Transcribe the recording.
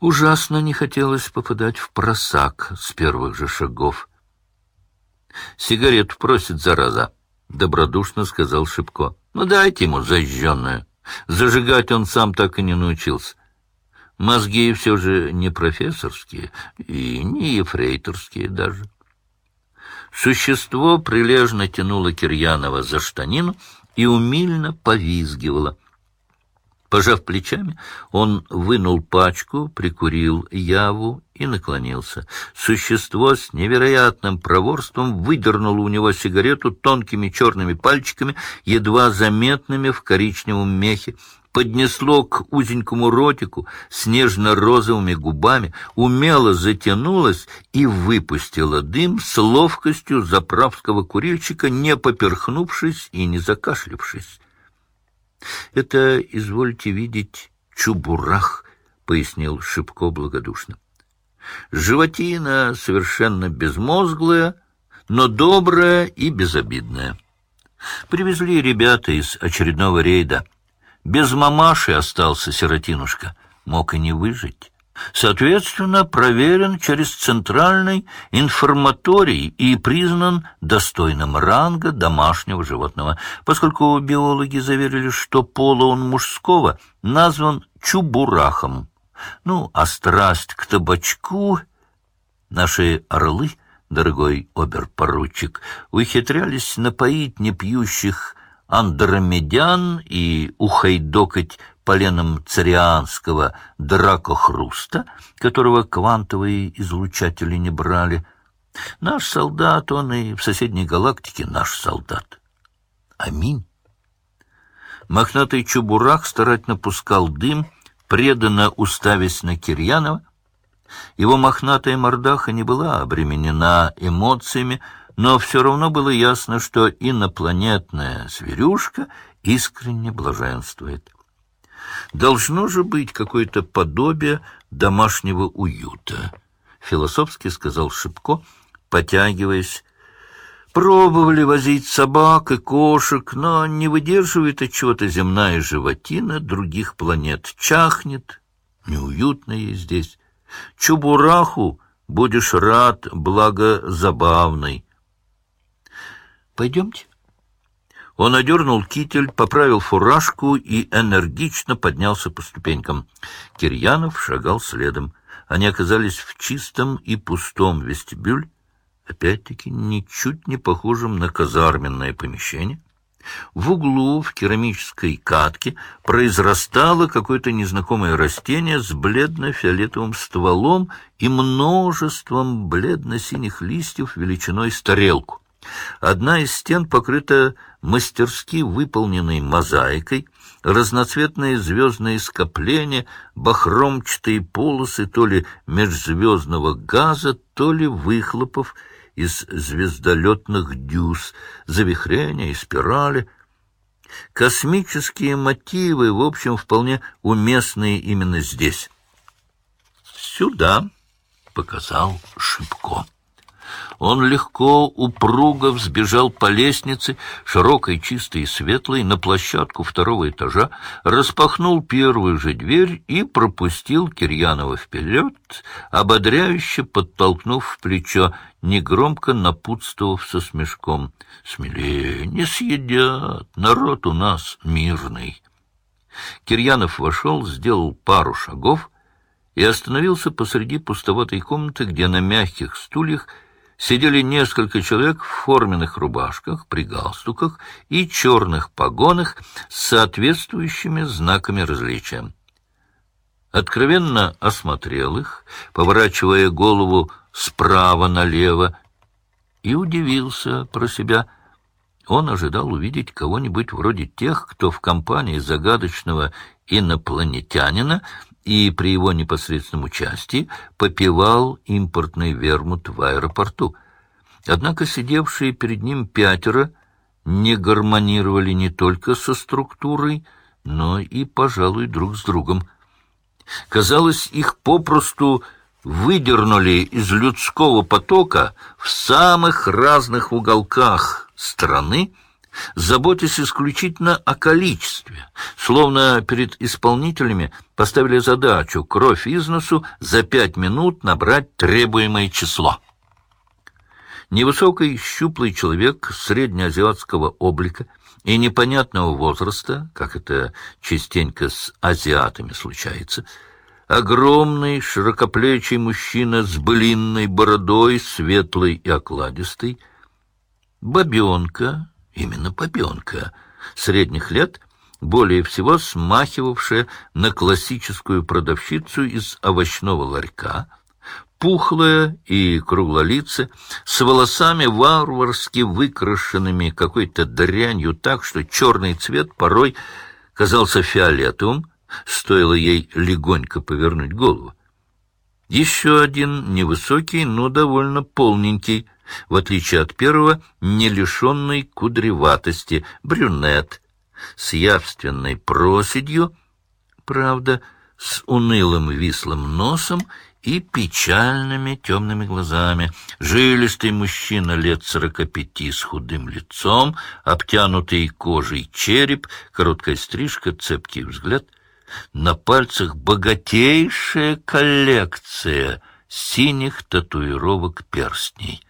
Ужасно не хотелось попадать в просак с первых же шагов. «Сигарету просит, зараза», — добродушно сказал Шипко. «Ну, дайте ему зажженную. Зажигать он сам так и не научился. Мозги все же не профессорские и не ефрейторские даже». Существо прилежно тянуло Кирьянова за штанину и умильно повизгивало — Пожав плечами, он вынул пачку, прикурил яву и наклонился. Существо с невероятным проворством выдернуло у него сигарету тонкими черными пальчиками, едва заметными в коричневом мехе, поднесло к узенькому ротику с нежно-розовыми губами, умело затянулось и выпустило дым с ловкостью заправского курильщика, не поперхнувшись и не закашлявшись. — Это, извольте видеть, чубурах, — пояснил Шибко благодушно. Животина совершенно безмозглая, но добрая и безобидная. Привезли ребята из очередного рейда. Без мамаши остался сиротинушка, мог и не выжить соответственно, проверен через центральный информаторий и признан достойным ранга домашнего животного, поскольку биологи заверили, что пола он мужского назван чубурахом. Ну, а страсть к табачку... Наши орлы, дорогой оберпоручик, ухитрялись напоить непьющих андромедян и ухайдокать поленом царианского дракохруста, которого квантовые излучатели не брали. Наш солдат, он и в соседней галактике наш солдат. Аминь. Мохнатый чубурак старательно пускал дым, преданно уставясь на Кирьянова. Его мохнатая мордаха не была обременена эмоциями, но все равно было ясно, что инопланетная зверюшка искренне блаженствует. Должно же быть какое-то подобие домашнего уюта, — философски сказал Шипко, потягиваясь. Пробовали возить собак и кошек, но не выдерживает от чего-то земная животина других планет. Чахнет, неуютно ей здесь. Чубураху будешь рад, благо забавной. Пойдемте. Он одернул китель, поправил фуражку и энергично поднялся по ступенькам. Кирьянов шагал следом. Они оказались в чистом и пустом вестибюль, опять-таки ничуть не похожем на казарменное помещение. В углу в керамической катке произрастало какое-то незнакомое растение с бледно-фиолетовым стволом и множеством бледно-синих листьев величиной с тарелку. Одна из стен покрыта мастерски выполненной мозаикой, разноцветные звездные скопления, бахромчатые полосы то ли межзвездного газа, то ли выхлопов из звездолетных дюз, завихрения и спирали. Космические мотивы, в общем, вполне уместные именно здесь. «Сюда», — показал Шипко. Он легко, упруго взбежал по лестнице, широкой, чистой и светлой, на площадку второго этажа, распахнул первую же дверь и пропустил Кирьянова вперед, ободряюще подтолкнув в плечо, негромко напутствовав со смешком. «Смелее, не съедят, народ у нас мирный». Кирьянов вошел, сделал пару шагов и остановился посреди пустоватой комнаты, где на мягких стульях сидели несколько человек в форменных рубашках, при галстуках и черных погонах с соответствующими знаками различия. Откровенно осмотрел их, поворачивая голову справа налево, и удивился про себя. Он ожидал увидеть кого-нибудь вроде тех, кто в компании загадочного инопланетянина и при его непосредственном участии попивал импортный вермут в аэропорту. Однако сидевшие перед ним пятеро не гармонировали не только со структурой, но и, пожалуй, друг с другом. Казалось, их попросту выдернули из людского потока в самых разных уголках страны, заботясь исключительно о количестве, словно перед исполнителями поставили задачу кровь из носу за пять минут набрать требуемое число. Невысокий щуплый человек среднеазиатского облика и непонятного возраста, как это частенько с азиатами случается, огромный широкоплечий мужчина с былинной бородой, светлый и окладистый, бабенка, именно бабенка, средних лет, более всего смахивавшая на классическую продавщицу из овощного ларька, пухлая и круглолицая, с волосами варварски выкрашенными какой-то дрянью так, что черный цвет порой казался фиолетовым, стоило ей легонько повернуть голову. Еще один невысокий, но довольно полненький, в отличие от первого, не лишенный кудреватости, брюнет, с явственной проседью, правда, с унылым вислым носом и печальными темными глазами. Жилистый мужчина лет сорока пяти с худым лицом, обтянутый кожей череп, короткая стрижка, цепкий взгляд. На пальцах богатейшая коллекция синих татуировок перстней.